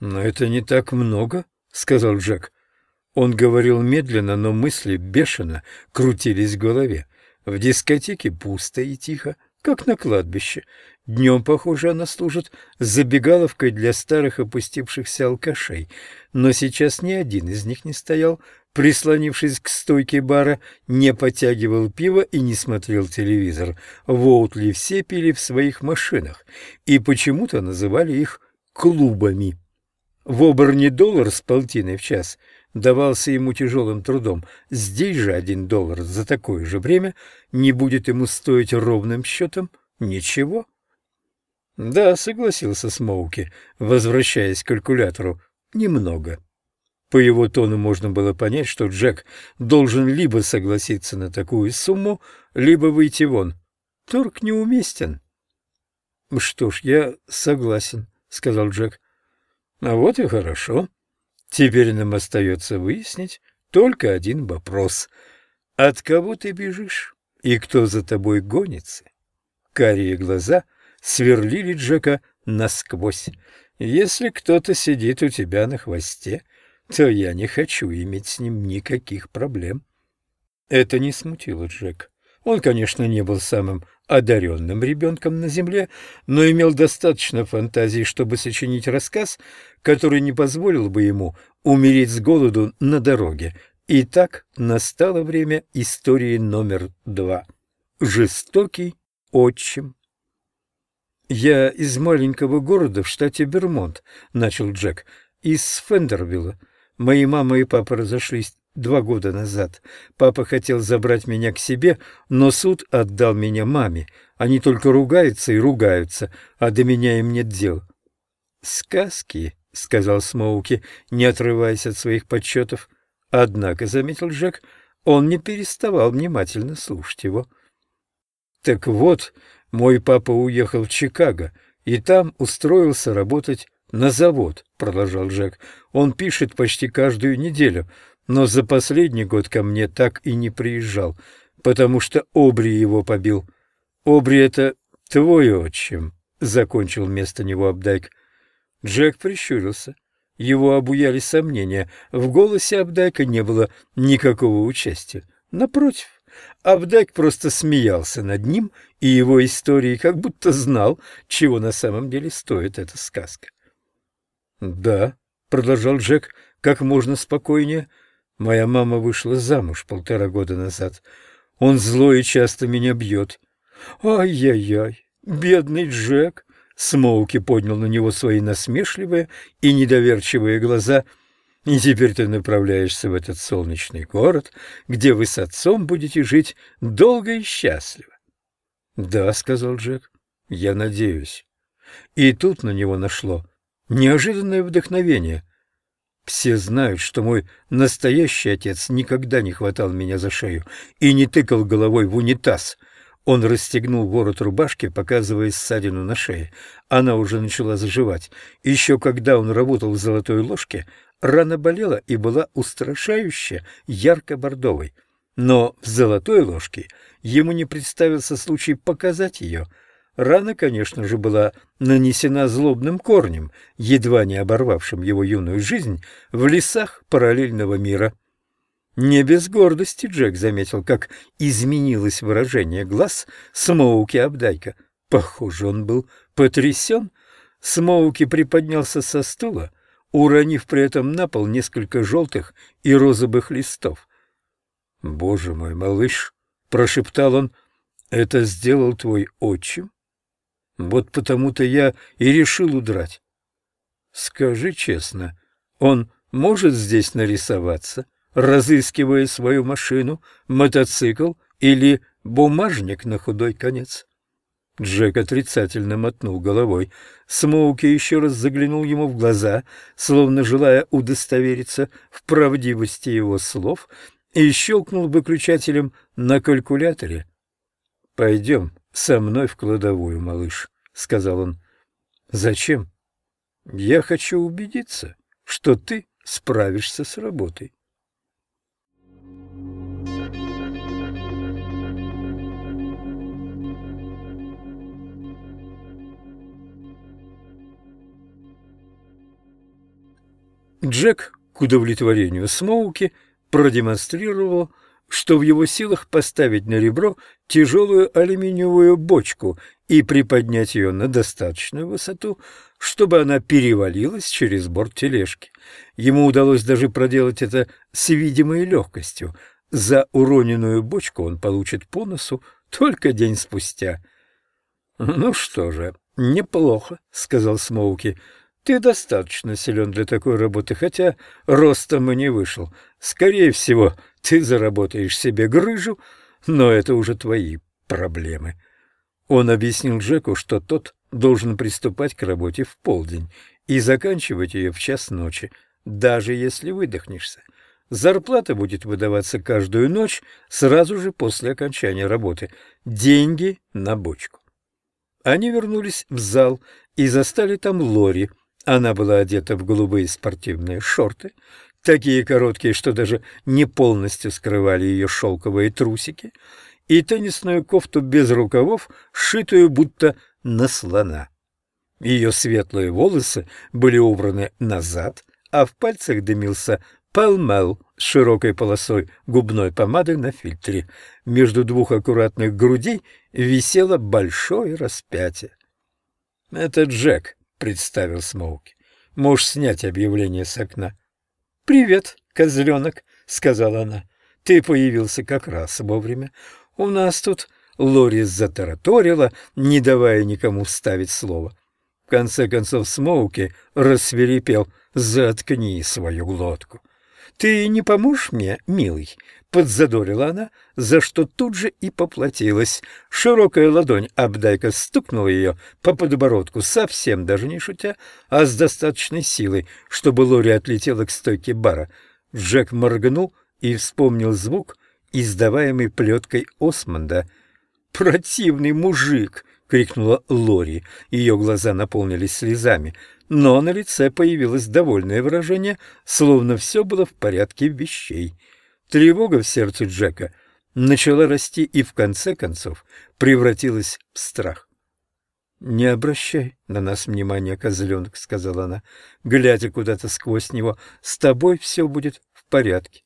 «Но это не так много», — сказал Джек. Он говорил медленно, но мысли бешено крутились в голове. В дискотеке пусто и тихо, как на кладбище. Днем, похоже, она служит забегаловкой для старых опустившихся алкашей. Но сейчас ни один из них не стоял, прислонившись к стойке бара, не потягивал пиво и не смотрел телевизор. В Оутли все пили в своих машинах и почему-то называли их клубами. В Оберне доллар с полтиной в час давался ему тяжелым трудом. Здесь же один доллар за такое же время не будет ему стоить ровным счетом ничего. Да, согласился Смоуки, возвращаясь к калькулятору. Немного. По его тону можно было понять, что Джек должен либо согласиться на такую сумму, либо выйти вон. Торг неуместен. — Что ж, я согласен, — сказал Джек. — А вот и хорошо. Теперь нам остается выяснить только один вопрос. От кого ты бежишь и кто за тобой гонится? Карие глаза сверлили Джека насквозь. Если кто-то сидит у тебя на хвосте, то я не хочу иметь с ним никаких проблем. Это не смутило Джека. Он, конечно, не был самым одаренным ребенком на земле, но имел достаточно фантазии, чтобы сочинить рассказ, который не позволил бы ему умереть с голоду на дороге. И так настало время истории номер два. Жестокий отчим. «Я из маленького города в штате Бермонт», — начал Джек, — «из Фендервилла. Мои мама и папа разошлись два года назад. Папа хотел забрать меня к себе, но суд отдал меня маме. Они только ругаются и ругаются, а до меня им нет дел. «Сказки», — сказал Смоуки, не отрываясь от своих подсчетов. Однако, — заметил Джек, — он не переставал внимательно слушать его. «Так вот, мой папа уехал в Чикаго, и там устроился работать на завод», — продолжал Джек. «Он пишет почти каждую неделю, но за последний год ко мне так и не приезжал, потому что Обри его побил. Обри — это твой отчим, — закончил вместо него Абдайк. Джек прищурился. Его обуяли сомнения. В голосе Абдайка не было никакого участия. Напротив, Абдайк просто смеялся над ним и его историей, как будто знал, чего на самом деле стоит эта сказка. «Да», — продолжал Джек как можно спокойнее, — Моя мама вышла замуж полтора года назад. Он злой и часто меня бьет. Ай-яй-яй, бедный Джек. Смоуки поднял на него свои насмешливые и недоверчивые глаза. И теперь ты направляешься в этот солнечный город, где вы с отцом будете жить долго и счастливо. — Да, — сказал Джек, — я надеюсь. И тут на него нашло неожиданное вдохновение. Все знают, что мой настоящий отец никогда не хватал меня за шею и не тыкал головой в унитаз. Он расстегнул ворот рубашки, показывая ссадину на шее. Она уже начала заживать. Еще когда он работал в «Золотой ложке», рана болела и была устрашающе ярко-бордовой. Но в «Золотой ложке» ему не представился случай показать ее — Рана, конечно же, была нанесена злобным корнем, едва не оборвавшим его юную жизнь в лесах параллельного мира. Не без гордости Джек заметил, как изменилось выражение глаз Смоуки Абдайка. Похоже, он был потрясен. Смоуки приподнялся со стула, уронив при этом на пол несколько желтых и розовых листов. — Боже мой, малыш! — прошептал он. — Это сделал твой отчим? Вот потому-то я и решил удрать. Скажи честно, он может здесь нарисоваться, разыскивая свою машину, мотоцикл или бумажник на худой конец? Джек отрицательно мотнул головой. Смоуки еще раз заглянул ему в глаза, словно желая удостовериться в правдивости его слов, и щелкнул выключателем на калькуляторе. «Пойдем со мной в кладовую, малыш», — сказал он. «Зачем?» «Я хочу убедиться, что ты справишься с работой». Джек, к удовлетворению Смоуки, продемонстрировал, что в его силах поставить на ребро тяжелую алюминиевую бочку и приподнять ее на достаточную высоту, чтобы она перевалилась через борт тележки. Ему удалось даже проделать это с видимой легкостью. За уроненную бочку он получит по носу только день спустя. — Ну что же, неплохо, — сказал Смоуки. — Ты достаточно силен для такой работы, хотя ростом и не вышел. Скорее всего, ты заработаешь себе грыжу, но это уже твои проблемы. Он объяснил Джеку, что тот должен приступать к работе в полдень и заканчивать ее в час ночи, даже если выдохнешься. Зарплата будет выдаваться каждую ночь сразу же после окончания работы. Деньги на бочку. Они вернулись в зал и застали там Лори. Она была одета в голубые спортивные шорты, такие короткие, что даже не полностью скрывали ее шелковые трусики, и теннисную кофту без рукавов, сшитую будто на слона. Ее светлые волосы были убраны назад, а в пальцах дымился пэлмэл с широкой полосой губной помады на фильтре. Между двух аккуратных грудей висело большое распятие. — Это Джек, — представил Смоуки. — Можешь снять объявление с окна. — Привет, козленок, — сказала она. — Ты появился как раз вовремя. У нас тут Лорис затараторила, не давая никому вставить слово. В конце концов Смоуки рассверепел «Заткни свою глотку». «Ты не поможешь мне, милый?» — подзадорила она, за что тут же и поплатилась. Широкая ладонь Абдайка стукнула ее по подбородку, совсем даже не шутя, а с достаточной силой, чтобы Лори отлетела к стойке бара. Джек моргнул и вспомнил звук, издаваемый плеткой Осмонда — «Противный мужик!» — крикнула Лори. Ее глаза наполнились слезами, но на лице появилось довольное выражение, словно все было в порядке вещей. Тревога в сердце Джека начала расти и в конце концов превратилась в страх. «Не обращай на нас внимания, козленок», — сказала она, глядя куда-то сквозь него. «С тобой все будет в порядке».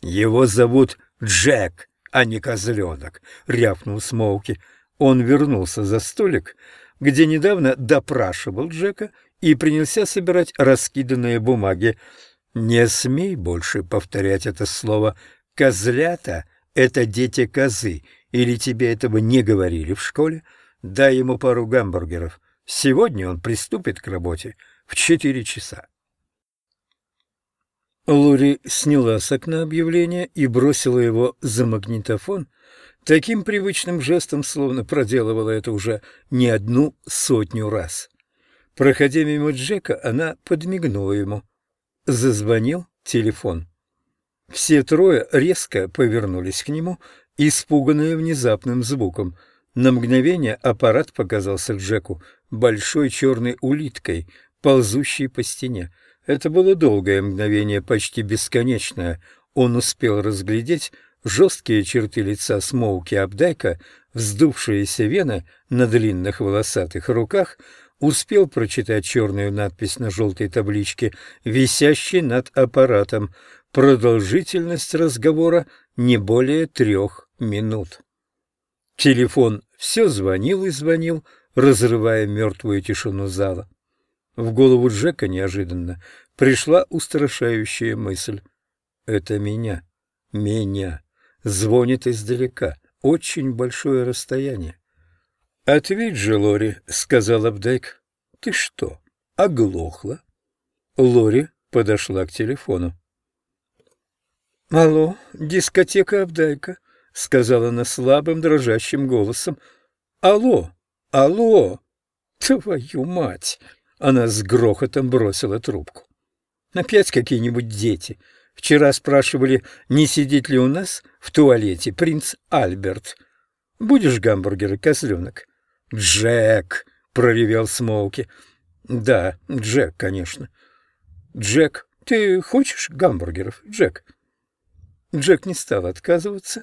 «Его зовут Джек», а не козленок, — рявкнул Смоуки. Он вернулся за столик, где недавно допрашивал Джека и принялся собирать раскиданные бумаги. «Не смей больше повторять это слово. Козлята — это дети козы. Или тебе этого не говорили в школе? Дай ему пару гамбургеров. Сегодня он приступит к работе в четыре часа». Лури сняла с окна объявление и бросила его за магнитофон, таким привычным жестом, словно проделывала это уже не одну сотню раз. Проходя мимо Джека, она подмигнула ему. Зазвонил телефон. Все трое резко повернулись к нему, испуганные внезапным звуком. На мгновение аппарат показался Джеку большой черной улиткой, ползущей по стене. Это было долгое мгновение, почти бесконечное. Он успел разглядеть жесткие черты лица Смоуки Абдайка, вздувшиеся вены на длинных волосатых руках, успел прочитать черную надпись на желтой табличке, висящей над аппаратом. Продолжительность разговора не более трех минут. Телефон все звонил и звонил, разрывая мертвую тишину зала. В голову Джека неожиданно пришла устрашающая мысль. «Это меня, меня, звонит издалека, очень большое расстояние». «Ответь же, Лори», — сказал Абдайк. «Ты что, оглохла?» Лори подошла к телефону. «Алло, дискотека Абдайка», — сказала она слабым дрожащим голосом. «Алло, алло, твою мать!» Она с грохотом бросила трубку. Опять какие-нибудь дети. Вчера спрашивали, не сидит ли у нас в туалете принц Альберт. Будешь гамбургеры, козленок? Джек, проревел Смоуки. Да, Джек, конечно. Джек, ты хочешь гамбургеров, Джек? Джек не стал отказываться,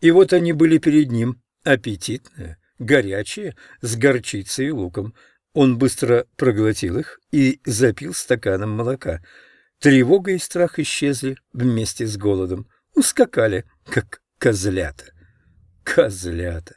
и вот они были перед ним, аппетитные, горячие, с горчицей и луком. Он быстро проглотил их и запил стаканом молока. Тревога и страх исчезли вместе с голодом, ускакали, как козлята. Козлята.